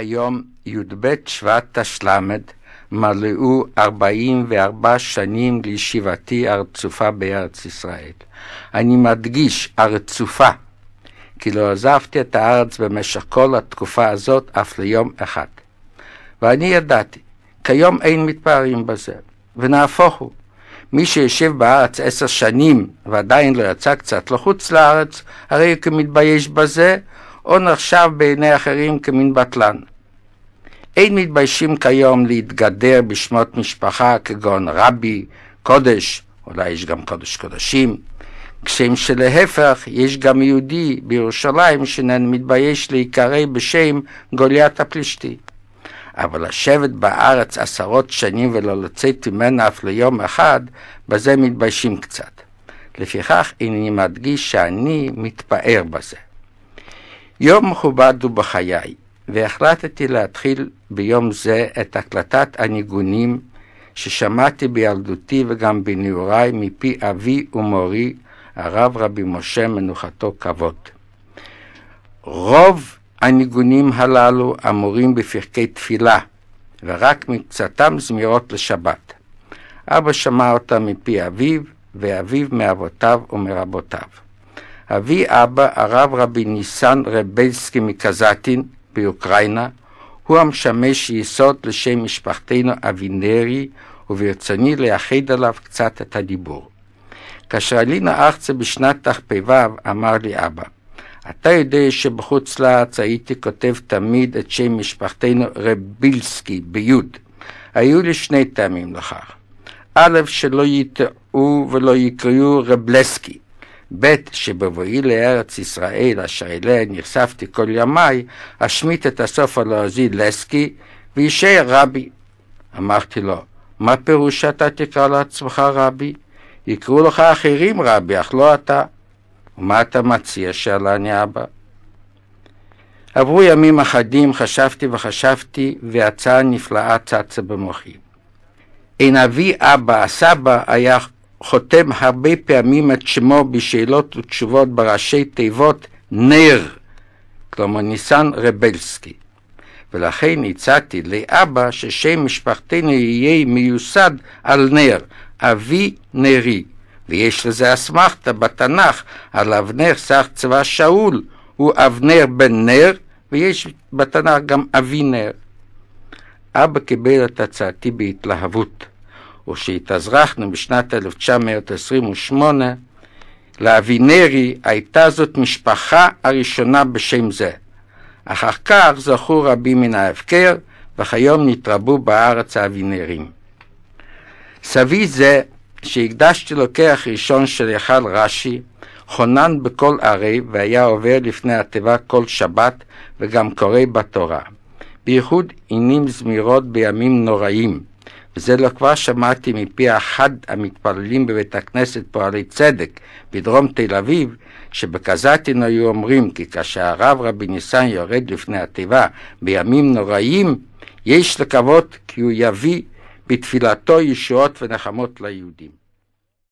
היום י"ב שבט תש"ל מלאו 44 שנים לישיבתי הרצופה בארץ ישראל. אני מדגיש, הרצופה, כי לא עזבתי את הארץ במשך כל התקופה הזאת אף ליום אחד. ואני ידעתי, כיום אין מתפארים בזה, ונהפוך הוא. מי שיושב בארץ עשר שנים ועדיין לא יצא קצת לחוץ לארץ, הרי הוא כמתבייש בזה, או נחשב בעיני אחרים כמין בטלן. אין מתביישים כיום להתגדר בשמות משפחה כגון רבי, קודש, אולי יש גם קודש קודשים, כשם שלהפך יש גם יהודי בירושלים שאיננו מתבייש להיקרא בשם גוליית הפלישתי. אבל לשבת בארץ עשרות שנים ולא לצאת ממנה אף ליום אחד, בזה מתביישים קצת. לפיכך אני מדגיש שאני מתפאר בזה. יום מכובד הוא בחיי, והחלטתי להתחיל ביום זה את הקלטת הניגונים ששמעתי בילדותי וגם בנעוריי מפי אבי ומורי, הרב רבי משה מנוחתו כבוד. רוב הניגונים הללו אמורים בפרקי תפילה, ורק מקצתם זמירות לשבת. אבא שמע אותם מפי אביו, ואביו מאבותיו ומרבותיו. אבי אבא, הרב רבי ניסן רבלסקי מקזטין באוקראינה, הוא המשמש יסוד לשם משפחתנו אבינרי, וברצוני לייחד עליו קצת את הדיבור. כאשר עלינו ארצה בשנת תחפ"ו, אמר לי אבא, אתה יודע שבחוץ לארץ הייתי כותב תמיד את שם משפחתנו רבילסקי ביוד. היו לי שני טעמים לכך. א', שלא יטעו ולא יקראו רבלסקי. ב', שבבואי לארץ ישראל, אשר אליה נחשפתי כל ימיי, אשמיט את הסוף הלועזי לסקי, ויישאר רבי. אמרתי לו, מה פירוש שאתה תקרא לעצמך רבי? יקראו לך אחרים רבי, אך לא אתה. ומה אתה מציע? שאלני אבא. עברו ימים אחדים, חשבתי וחשבתי, והצעה נפלאה צצה במוחי. אין אבי אבא, הסבא, היה חותם הרבה פעמים את שמו בשאלות ותשובות בראשי תיבות נר, כלומר ניסן רבלסקי. ולכן הצעתי לאבא ששם משפחתנו יהיה מיוסד על נר, אבי נרי. ויש לזה אסמכתה בתנ"ך על אבנר שר צבא שאול, הוא אבנר בן נר, ויש בתנ"ך גם אבינר. אבא קיבל את הצעתי בהתלהבות, וכשהתאזרחנו בשנת 1928, לאבינרי הייתה זאת משפחה הראשונה בשם זה. אחר כך זכו רבים מן ההפקר, וכיום נתרבו בארץ האבינרים. סבי זה שהקדשתי לוקח ראשון של היכל רש"י, חונן בכל ערי והיה עובר לפני התיבה כל שבת וגם קורא בתורה. בייחוד עינים זמירות בימים נוראים, וזה לא כבר שמעתי מפי אחד המתפללים בבית הכנסת פועלי צדק בדרום תל אביב, שבקזטין היו אומרים כי כאשר הרב רבי ניסן יורד לפני התיבה בימים נוראים, יש לקוות כי הוא יביא בתפילתו ישועות ונחמות ליהודים.